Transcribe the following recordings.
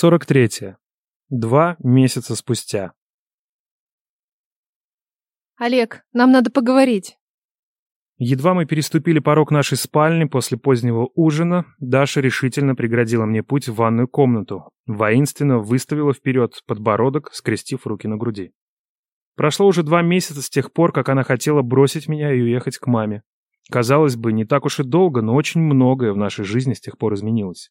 43. Два месяца спустя. Олег, нам надо поговорить. Едва мы переступили порог нашей спальни после позднего ужина, Даша решительно преградила мне путь в ванную комнату, воинственно выставила вперед подбородок, скрестив руки на груди. Прошло уже два месяца с тех пор, как она хотела бросить меня и уехать к маме. Казалось бы, не так уж и долго, но очень многое в нашей жизни с тех пор изменилось.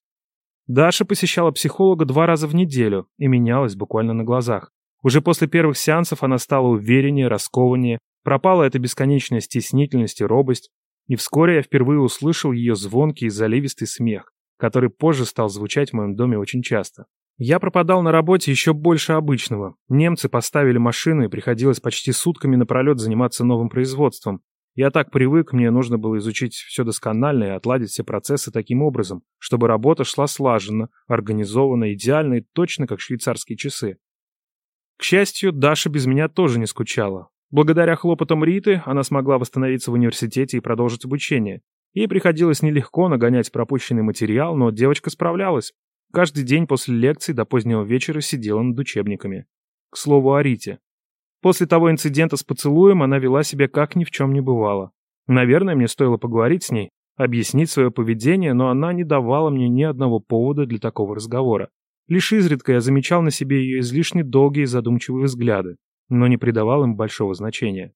Даша посещала психолога два раза в неделю и менялась буквально на глазах. Уже после первых сеансов она стала увереннее, раскованнее, пропала эта бесконечная стеснительность и робость, и вскоре я впервые услышал ее звонкий и заливистый смех, который позже стал звучать в моем доме очень часто. Я пропадал на работе еще больше обычного. Немцы поставили машину, и приходилось почти сутками напролет заниматься новым производством. Я так привык, мне нужно было изучить все досконально и отладить все процессы таким образом, чтобы работа шла слаженно, организованно, идеально и точно, как швейцарские часы. К счастью, Даша без меня тоже не скучала. Благодаря хлопотам Риты она смогла восстановиться в университете и продолжить обучение. Ей приходилось нелегко нагонять пропущенный материал, но девочка справлялась. Каждый день после лекций до позднего вечера сидела над учебниками. К слову о Рите. После того инцидента с поцелуем она вела себя как ни в чем не бывало. Наверное, мне стоило поговорить с ней, объяснить свое поведение, но она не давала мне ни одного повода для такого разговора. Лишь изредка я замечал на себе ее излишне долгие задумчивые взгляды, но не придавал им большого значения.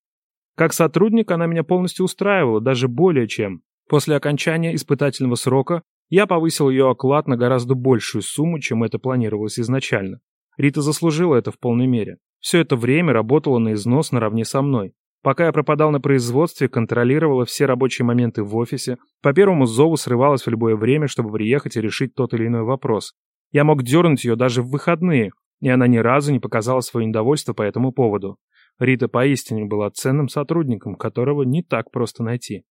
Как сотрудник она меня полностью устраивала, даже более чем. После окончания испытательного срока я повысил ее оклад на гораздо большую сумму, чем это планировалось изначально. Рита заслужила это в полной мере. Все это время работала на износ наравне со мной. Пока я пропадал на производстве, контролировала все рабочие моменты в офисе, по первому зову срывалась в любое время, чтобы приехать и решить тот или иной вопрос. Я мог дернуть ее даже в выходные, и она ни разу не показала свое недовольство по этому поводу. Рита поистине была ценным сотрудником, которого не так просто найти.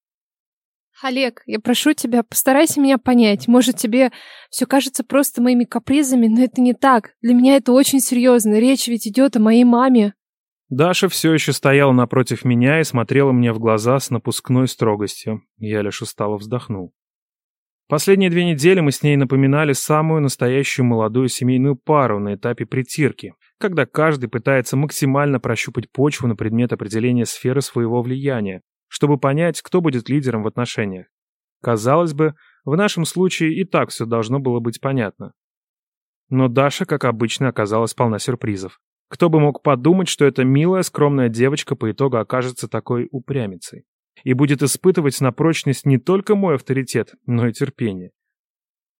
Олег, я прошу тебя, постарайся меня понять. Может, тебе все кажется просто моими капризами, но это не так. Для меня это очень серьезно. Речь ведь идет о моей маме. Даша все еще стояла напротив меня и смотрела мне в глаза с напускной строгостью. Я лишь устало вздохнул. Последние две недели мы с ней напоминали самую настоящую молодую семейную пару на этапе притирки, когда каждый пытается максимально прощупать почву на предмет определения сферы своего влияния, чтобы понять, кто будет лидером в отношениях. Казалось бы, в нашем случае и так все должно было быть понятно. Но Даша, как обычно, оказалась полна сюрпризов. Кто бы мог подумать, что эта милая, скромная девочка по итогу окажется такой упрямицей и будет испытывать на прочность не только мой авторитет, но и терпение.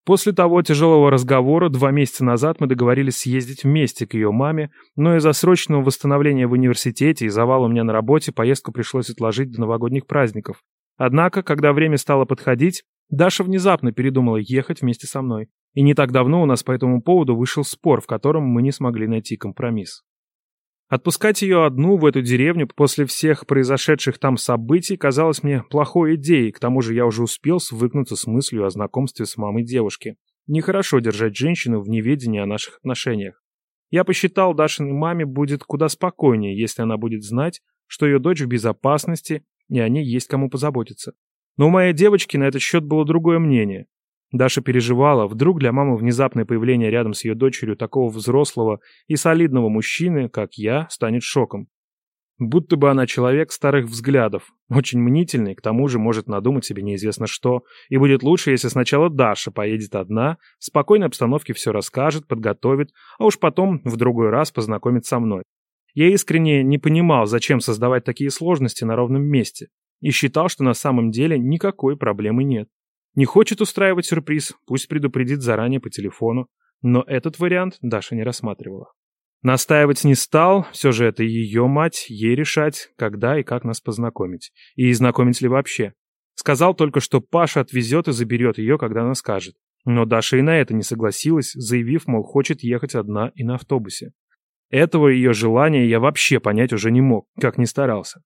После того тяжелого разговора два месяца назад мы договорились съездить вместе к ее маме, но из-за срочного восстановления в университете и завала у меня на работе поездку пришлось отложить до новогодних праздников. Однако, когда время стало подходить, Даша внезапно передумала ехать вместе со мной. И не так давно у нас по этому поводу вышел спор, в котором мы не смогли найти компромисс. Отпускать ее одну в эту деревню после всех произошедших там событий казалось мне плохой идеей, к тому же я уже успел свыкнуться с мыслью о знакомстве с мамой девушки. Нехорошо держать женщину в неведении о наших отношениях. Я посчитал, Дашиной маме будет куда спокойнее, если она будет знать, что ее дочь в безопасности и о ней есть кому позаботиться. Но у моей девочки на этот счет было другое мнение. Даша переживала, вдруг для мамы внезапное появление рядом с ее дочерью такого взрослого и солидного мужчины, как я, станет шоком. Будто бы она человек старых взглядов, очень мнительный, к тому же может надумать себе неизвестно что, и будет лучше, если сначала Даша поедет одна, в спокойной обстановке все расскажет, подготовит, а уж потом в другой раз познакомит со мной. Я искренне не понимал, зачем создавать такие сложности на ровном месте, и считал, что на самом деле никакой проблемы нет. Не хочет устраивать сюрприз, пусть предупредит заранее по телефону. Но этот вариант Даша не рассматривала. Настаивать не стал, все же это ее мать, ей решать, когда и как нас познакомить. И знакомить ли вообще. Сказал только, что Паша отвезет и заберет ее, когда она скажет. Но Даша и на это не согласилась, заявив, мол, хочет ехать одна и на автобусе. Этого ее желания я вообще понять уже не мог, как ни старался.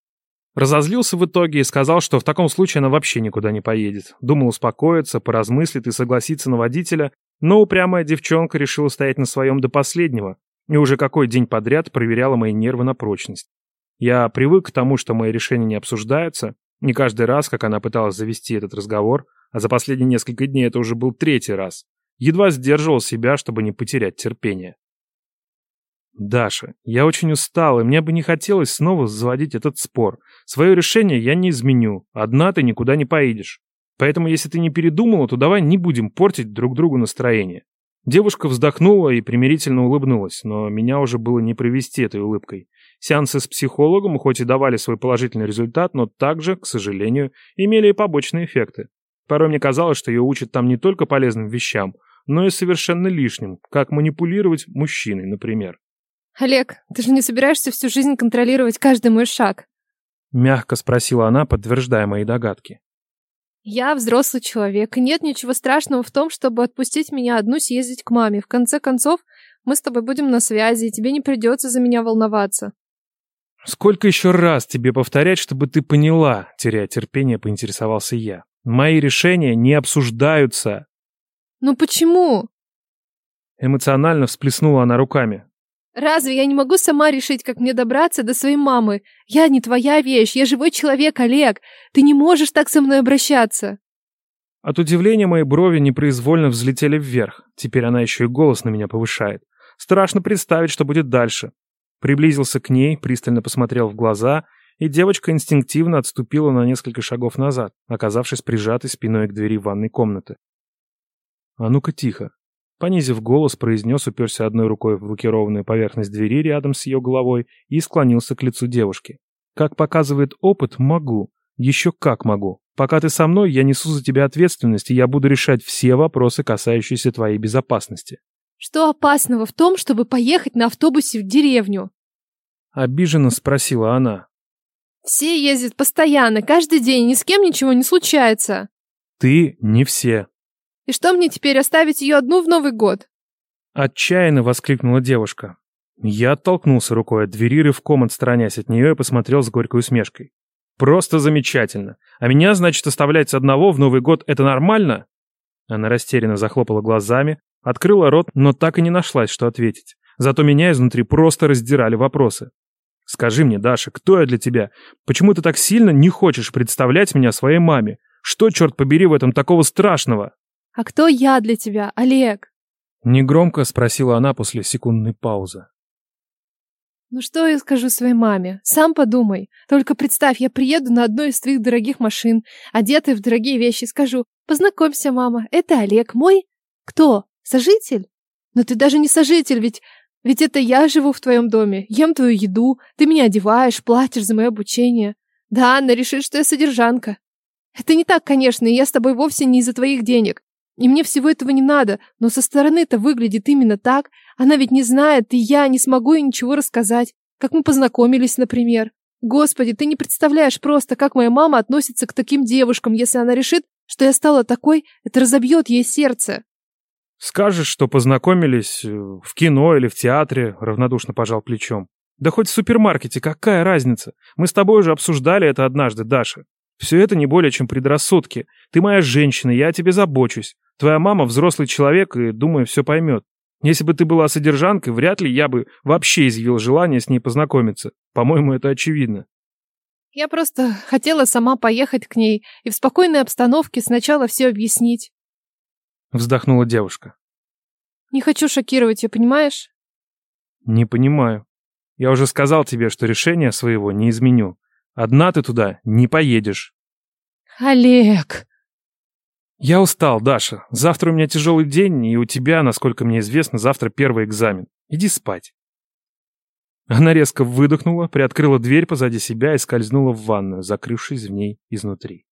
Разозлился в итоге и сказал, что в таком случае она вообще никуда не поедет. Думал успокоиться, поразмыслить и согласиться на водителя, но упрямая девчонка решила стоять на своем до последнего и уже какой день подряд проверяла мои нервы на прочность. Я привык к тому, что мои решения не обсуждаются, не каждый раз, как она пыталась завести этот разговор, а за последние несколько дней это уже был третий раз. Едва сдерживал себя, чтобы не потерять терпение. «Даша, я очень устал, и мне бы не хотелось снова заводить этот спор. Свое решение я не изменю. Одна ты никуда не поедешь. Поэтому, если ты не передумала, то давай не будем портить друг другу настроение». Девушка вздохнула и примирительно улыбнулась, но меня уже было не провести этой улыбкой. Сеансы с психологом хоть и давали свой положительный результат, но также, к сожалению, имели и побочные эффекты. Порой мне казалось, что ее учат там не только полезным вещам, но и совершенно лишним, как манипулировать мужчиной, например. «Олег, ты же не собираешься всю жизнь контролировать каждый мой шаг?» Мягко спросила она, подтверждая мои догадки. «Я взрослый человек, и нет ничего страшного в том, чтобы отпустить меня одну съездить к маме. В конце концов, мы с тобой будем на связи, и тебе не придется за меня волноваться». «Сколько еще раз тебе повторять, чтобы ты поняла?» Теряя терпение, поинтересовался я. «Мои решения не обсуждаются». «Ну почему?» Эмоционально всплеснула она руками. Разве я не могу сама решить, как мне добраться до своей мамы? Я не твоя вещь, я живой человек, Олег. Ты не можешь так со мной обращаться. От удивления мои брови непроизвольно взлетели вверх. Теперь она еще и голос на меня повышает. Страшно представить, что будет дальше. Приблизился к ней, пристально посмотрел в глаза, и девочка инстинктивно отступила на несколько шагов назад, оказавшись прижатой спиной к двери ванной комнаты. «А ну-ка тихо», Понизив голос, произнес, уперся одной рукой в лакированную поверхность двери рядом с ее головой и склонился к лицу девушки. «Как показывает опыт, могу. Еще как могу. Пока ты со мной, я несу за тебя ответственность, и я буду решать все вопросы, касающиеся твоей безопасности». «Что опасного в том, чтобы поехать на автобусе в деревню?» Обиженно спросила она. «Все ездят постоянно, каждый день, ни с кем ничего не случается». «Ты не все», и что мне теперь, оставить ее одну в Новый год?» Отчаянно воскликнула девушка. Я оттолкнулся рукой от двери, рывком отстраняясь от нее и посмотрел с горькой усмешкой. «Просто замечательно. А меня, значит, оставлять одного в Новый год — это нормально?» Она растерянно захлопала глазами, открыла рот, но так и не нашлась, что ответить. Зато меня изнутри просто раздирали вопросы. «Скажи мне, Даша, кто я для тебя? Почему ты так сильно не хочешь представлять меня своей маме? Что, черт побери, в этом такого страшного?» «А кто я для тебя, Олег?» Негромко спросила она после секундной паузы. «Ну что я скажу своей маме? Сам подумай. Только представь, я приеду на одной из твоих дорогих машин, одетая в дорогие вещи, скажу, познакомься, мама, это Олег мой. Кто? Сожитель? Но ты даже не сожитель, ведь... Ведь это я живу в твоем доме, ем твою еду, ты меня одеваешь, платишь за мое обучение. Да, Анна решит, что я содержанка. Это не так, конечно, и я с тобой вовсе не из-за твоих денег. И мне всего этого не надо, но со стороны-то выглядит именно так. Она ведь не знает, и я не смогу ей ничего рассказать. Как мы познакомились, например. Господи, ты не представляешь просто, как моя мама относится к таким девушкам, если она решит, что я стала такой, это разобьет ей сердце. Скажешь, что познакомились э, в кино или в театре, равнодушно пожал плечом. Да хоть в супермаркете, какая разница? Мы с тобой уже обсуждали это однажды, Даша. Все это не более чем предрассудки. Ты моя женщина, я о тебе забочусь. Твоя мама взрослый человек и, думаю, все поймет. Если бы ты была содержанкой, вряд ли я бы вообще изъявил желание с ней познакомиться. По-моему, это очевидно. Я просто хотела сама поехать к ней и в спокойной обстановке сначала все объяснить. Вздохнула девушка. Не хочу шокировать ее, понимаешь? Не понимаю. Я уже сказал тебе, что решение своего не изменю. Одна ты туда не поедешь. Олег! Я устал, Даша. Завтра у меня тяжелый день, и у тебя, насколько мне известно, завтра первый экзамен. Иди спать. Она резко выдохнула, приоткрыла дверь позади себя и скользнула в ванную, закрывшись в ней изнутри.